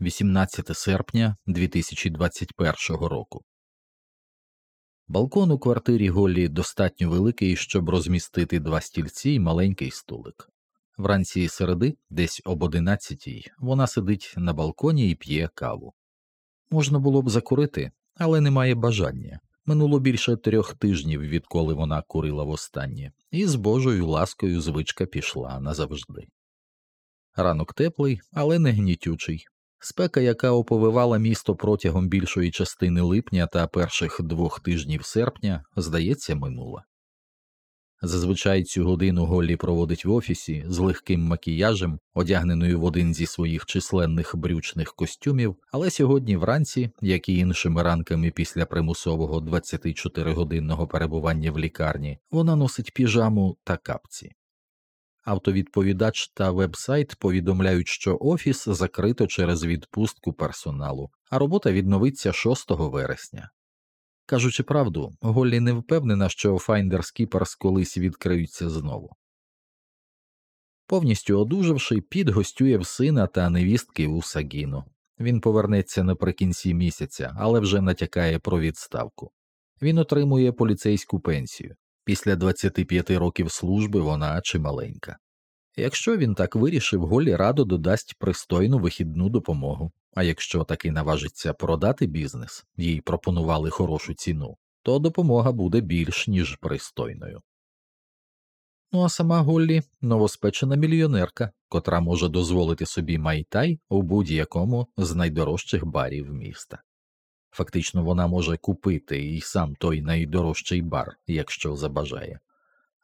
18 серпня 2021 року. Балкон у квартирі Голлі достатньо великий, щоб розмістити два стільці і маленький столик. Вранці середи, десь об одинадцятій, вона сидить на балконі і п'є каву. Можна було б закурити, але немає бажання. Минуло більше трьох тижнів, відколи вона курила востаннє, і з Божою ласкою звичка пішла назавжди. Ранок теплий, але не гнітючий. Спека, яка оповивала місто протягом більшої частини липня та перших двох тижнів серпня, здається, минула. Зазвичай цю годину Голлі проводить в офісі з легким макіяжем, одягненою в один зі своїх численних брючних костюмів, але сьогодні вранці, як і іншими ранками після примусового 24-годинного перебування в лікарні, вона носить піжаму та капці. Автовідповідач та вебсайт повідомляють, що офіс закрито через відпустку персоналу, а робота відновиться 6 вересня. Кажучи правду, Голлі не впевнена, що Finder Skippers колись відкриються знову. Повністю одужавши, Піт гостює в сина та невістки у Сагіно. Він повернеться наприкінці місяця, але вже натякає про відставку. Він отримує поліцейську пенсію. Після 25 років служби вона чималенька. Якщо він так вирішив, Голлі радо додасть пристойну вихідну допомогу. А якщо таки наважиться продати бізнес, їй пропонували хорошу ціну, то допомога буде більш ніж пристойною. Ну а сама Голлі новоспечена мільйонерка, котра може дозволити собі майтай у будь-якому з найдорожчих барів міста. Фактично вона може купити і сам той найдорожчий бар, якщо забажає,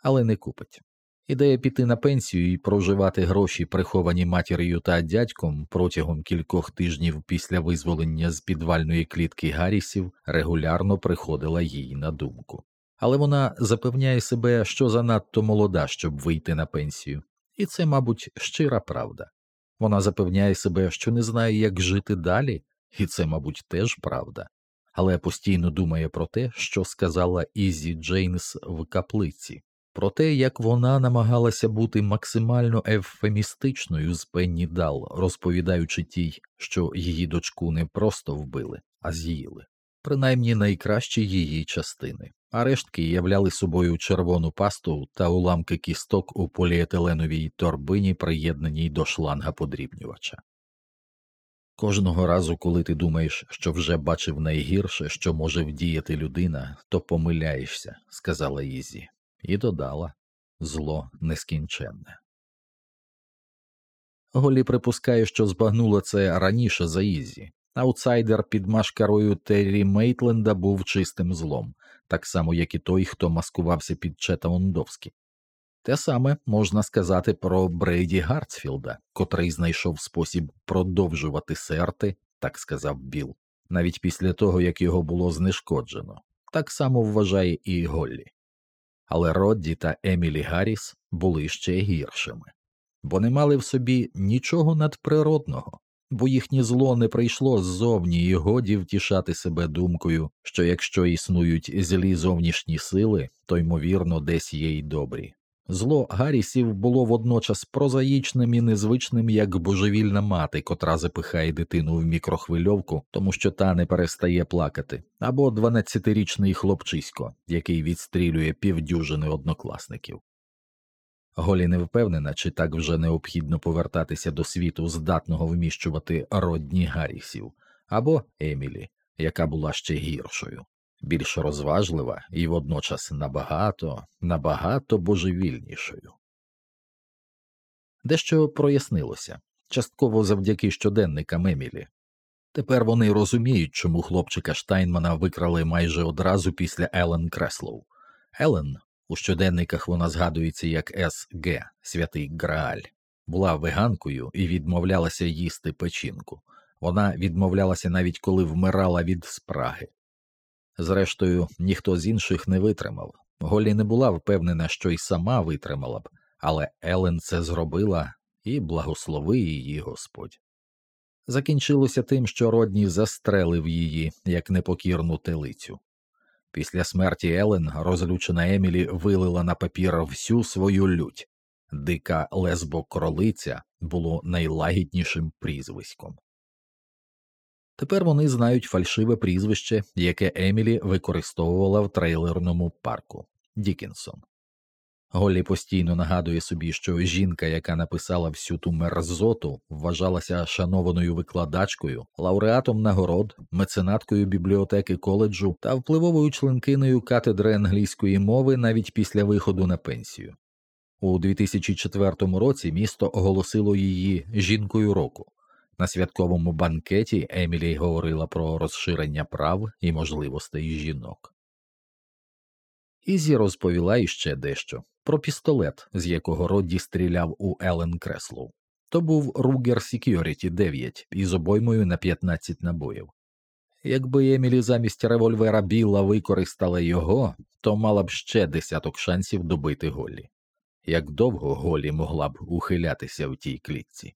але не купить. Ідея піти на пенсію і проживати гроші, приховані матір'ю та дядьком протягом кількох тижнів після визволення з підвальної клітки Гаррісів регулярно приходила їй на думку. Але вона запевняє себе, що занадто молода, щоб вийти на пенсію, і це, мабуть, щира правда. Вона запевняє себе, що не знає, як жити далі, і це, мабуть, теж правда, але постійно думає про те, що сказала Ізі Джейнс в каплиці про те, як вона намагалася бути максимально евфемістичною з Пенні Дал, розповідаючи тій, що її дочку не просто вбили, а з'їли, принаймні найкращі її частини, а рештки являли собою червону пасту та уламки кісток у поліетиленовій торбині, приєднаній до шланга подрібнювача. Кожного разу, коли ти думаєш, що вже бачив найгірше, що може вдіяти людина, то помиляєшся, сказала Ізі і додала зло нескінченне. Голлі припускає, що збагнула це раніше за Ізі. Аутсайдер під машкарою Террі Мейтленда був чистим злом, так само, як і той, хто маскувався під Чета Ондовські. Те саме можна сказати про Брейді Гартсфілда, котрий знайшов спосіб продовжувати серти, так сказав Біл, навіть після того як його було знешкоджено. Так само вважає і Голлі але Родді та Емілі Гарріс були ще гіршими, бо не мали в собі нічого надприродного, бо їхнє зло не прийшло ззовні і годі втішати себе думкою, що якщо існують злі зовнішні сили, то ймовірно десь є й добрі. Зло Гаррісів було водночас прозаїчним і незвичним, як божевільна мати, котра запихає дитину в мікрохвильовку, тому що та не перестає плакати, або дванадцятирічний хлопчисько, який відстрілює півдюжини однокласників. Голі не впевнена, чи так вже необхідно повертатися до світу, здатного вміщувати родні Гаррісів, або Емілі, яка була ще гіршою більш розважлива і водночас набагато, набагато божевільнішою. Дещо прояснилося частково завдяки щоденникам Емілі. Тепер вони розуміють, чому хлопчика Штайнмана викрали майже одразу після Елен Креслоу. Елен у щоденниках вона згадується як С.Г. Святий Грааль, була веганкою і відмовлялася їсти печінку. Вона відмовлялася навіть коли вмирала від спраги. Зрештою, ніхто з інших не витримав. Голі не була впевнена, що й сама витримала б, але Елен це зробила і благослови її Господь. Закінчилося тим, що Родні застрелив її як непокірну телицю. Після смерті Елен розлючена Емілі вилила на папір всю свою лють. Дика лесбо кролиця було найлагіднішим прізвиськом. Тепер вони знають фальшиве прізвище, яке Емілі використовувала в трейлерному парку Дікінсон. Голлі постійно нагадує собі, що жінка, яка написала всю ту мерзоту, вважалася шанованою викладачкою, лауреатом нагород, меценаткою бібліотеки коледжу та впливовою членкиною катедри англійської мови навіть після виходу на пенсію. У 2004 році місто оголосило її жінкою року. На святковому банкеті Емілі говорила про розширення прав і можливостей жінок. Ізі розповіла іще дещо про пістолет, з якого Родді стріляв у Елен Креслоу. То був Ruger Security 9 із обоймою на 15 набоїв. Якби Емілі замість револьвера Білла використала його, то мала б ще десяток шансів добити Голлі. Як довго Голлі могла б ухилятися в тій клітці.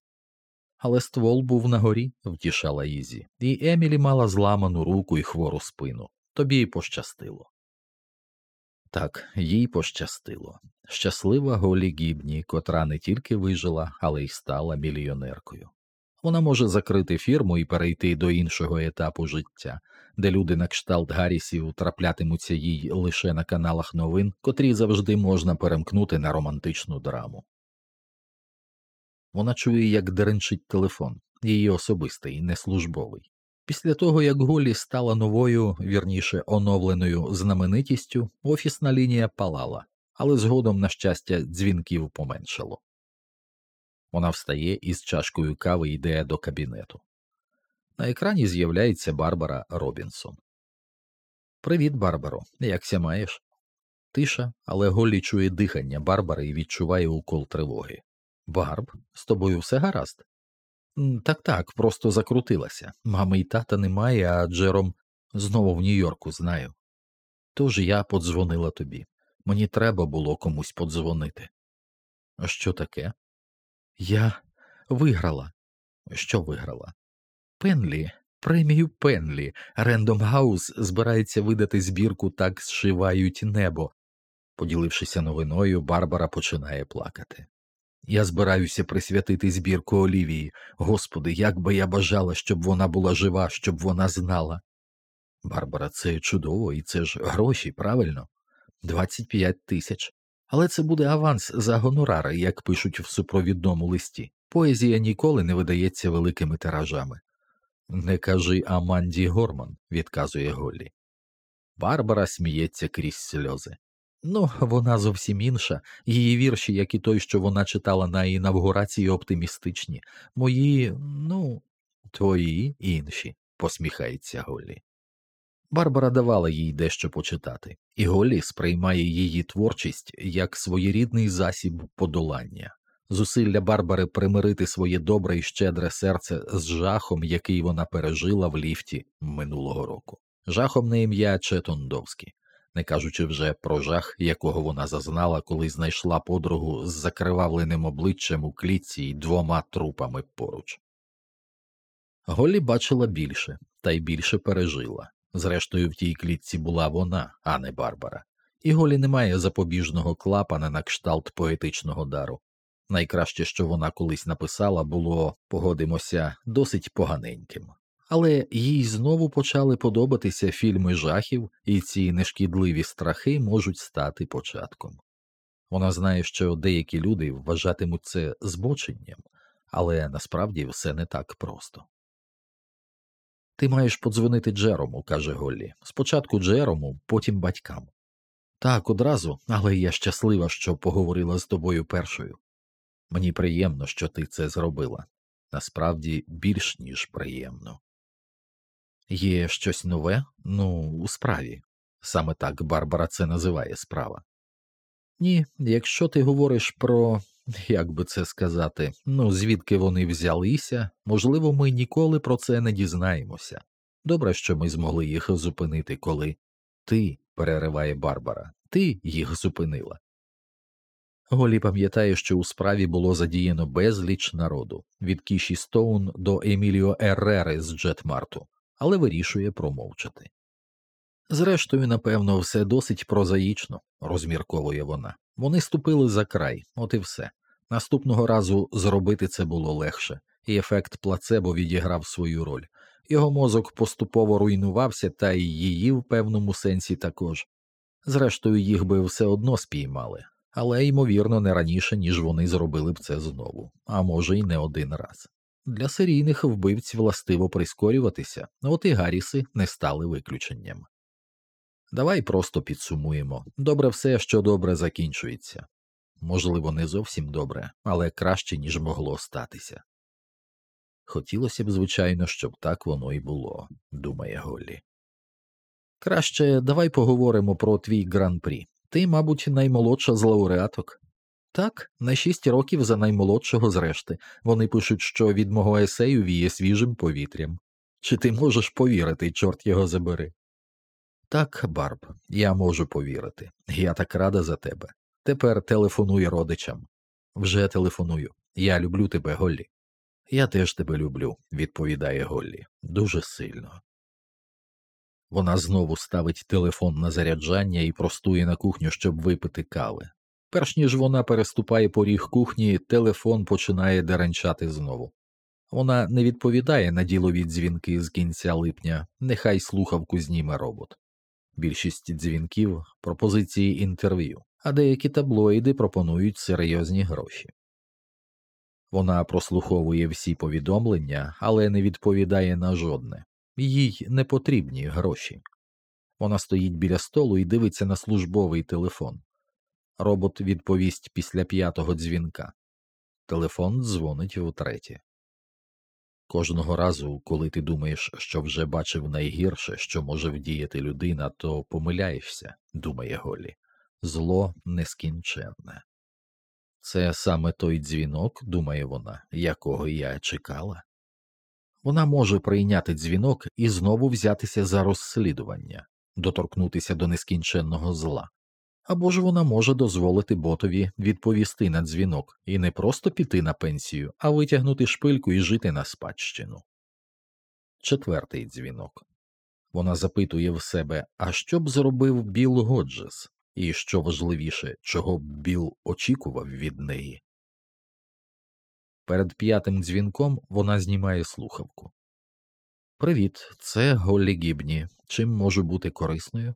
Але ствол був на горі, втішала Ізі, і Емілі мала зламану руку і хвору спину. Тобі й пощастило. Так, їй пощастило. Щаслива Голі Гібні, котра не тільки вижила, але й стала мільйонеркою. Вона може закрити фірму і перейти до іншого етапу життя, де люди на кшталт Гаррісів траплятимуться їй лише на каналах новин, котрі завжди можна перемкнути на романтичну драму. Вона чує, як деренчить телефон, її особистий, не службовий. Після того, як Голлі стала новою, вірніше оновленою знаменитістю, офісна лінія палала, але згодом, на щастя, дзвінків поменшало. Вона встає і з чашкою кави йде до кабінету. На екрані з'являється Барбара Робінсон. Привіт, Барбаро. Якся маєш? Тиша, але Голлі чує дихання Барбари і відчуває укол тривоги. Барб, з тобою все гаразд? Так так, просто закрутилася. Мами й тата немає, а Джером знову в Нью-Йорку знаю. Тож я подзвонила тобі. Мені треба було комусь подзвонити. Що таке? Я виграла. Що виграла? Пенлі, премію Пенлі. Рендом Хаус збирається видати збірку так зшивають небо. Поділившися новиною, Барбара починає плакати. Я збираюся присвятити збірку Олівії. Господи, як би я бажала, щоб вона була жива, щоб вона знала. Барбара, це чудово, і це ж гроші, правильно? 25 тисяч. Але це буде аванс за гонорари, як пишуть в супровідному листі. Поезія ніколи не видається великими тиражами. Не кажи Аманді Горман, відказує Голлі. Барбара сміється крізь сльози. Ну, вона зовсім інша, її вірші, як і той, що вона читала на інавгурації, оптимістичні, мої, ну, твої інші, посміхається Голлі. Барбара давала їй дещо почитати, і Голлі сприймає її творчість як своєрідний засіб подолання, зусилля Барбари примирити своє добре і щедре серце з жахом, який вона пережила в ліфті минулого року, жахом на ім'я Четондовський не кажучи вже про жах, якого вона зазнала, коли знайшла подругу з закривавленим обличчям у клітці й двома трупами поруч. Голі бачила більше, та й більше пережила. Зрештою, в тій клітці була вона, а не Барбара, і Голі немає запобіжного клапана на кшталт поетичного дару. Найкраще, що вона колись написала, було, погодимося, досить поганеньким але їй знову почали подобатися фільми жахів, і ці нешкідливі страхи можуть стати початком. Вона знає, що деякі люди вважатимуть це збоченням, але насправді все не так просто. Ти маєш подзвонити Джерому, каже Голлі. Спочатку Джерому, потім батькам. Так, одразу, але я щаслива, що поговорила з тобою першою. Мені приємно, що ти це зробила. Насправді більш ніж приємно. Є щось нове, ну, у справі. Саме так Барбара це називає справа. Ні, якщо ти говориш про, як би це сказати, ну, звідки вони взялися, можливо, ми ніколи про це не дізнаємося. Добре, що ми змогли їх зупинити, коли ти, перериває Барбара, ти їх зупинила. Голі пам'ятає, що у справі було задіяно безліч народу від Кіші Стоун до Еміліо Еррери з Джетмарту але вирішує промовчати. Зрештою, напевно, все досить прозаїчно, розмірковує вона. Вони ступили за край, от і все. Наступного разу зробити це було легше, і ефект плацебо відіграв свою роль. Його мозок поступово руйнувався, та й її в певному сенсі також. Зрештою, їх би все одно спіймали, але ймовірно не раніше, ніж вони зробили б це знову, а може й не один раз. Для серійних вбивць властиво прискорюватися, от і Гарріси не стали виключенням. Давай просто підсумуємо добре все, що добре закінчується. Можливо, не зовсім добре, але краще, ніж могло статися. Хотілося б, звичайно, щоб так воно і було, думає Голлі. Краще давай поговоримо про твій гран-прі. Ти, мабуть, наймолодша з лауреаток. Так, на шість років за наймолодшого зрешти. Вони пишуть, що від мого есею віє свіжим повітрям. Чи ти можеш повірити, чорт його забери? Так, Барб, я можу повірити. Я так рада за тебе. Тепер телефонуй родичам. Вже телефоную. Я люблю тебе, Голлі. Я теж тебе люблю, відповідає Голлі, дуже сильно. Вона знову ставить телефон на заряджання і простує на кухню, щоб випити кави. Перш ніж вона переступає поріг кухні, телефон починає деренчати знову. Вона не відповідає на ділові дзвінки з кінця липня, нехай слухавку зніме робот. Більшість дзвінків пропозиції інтерв'ю, а деякі таблоїди пропонують серйозні гроші. Вона прослуховує всі повідомлення, але не відповідає на жодне їй не потрібні гроші. Вона стоїть біля столу і дивиться на службовий телефон. Робот відповість після п'ятого дзвінка. Телефон дзвонить втретє. Кожного разу, коли ти думаєш, що вже бачив найгірше, що може вдіяти людина, то помиляєшся, думає Голі. Зло нескінченне. Це саме той дзвінок, думає вона, якого я чекала. Вона може прийняти дзвінок і знову взятися за розслідування, доторкнутися до нескінченного зла. Або ж вона може дозволити ботові відповісти на дзвінок і не просто піти на пенсію, а витягнути шпильку і жити на спадщину. Четвертий дзвінок. Вона запитує в себе, а що б зробив Біл Годжес, і що важливіше, чого б Біл очікував від неї. Перед п'ятим дзвінком вона знімає слухавку. Привіт, це Голлі Гібні. Чим можу бути корисною?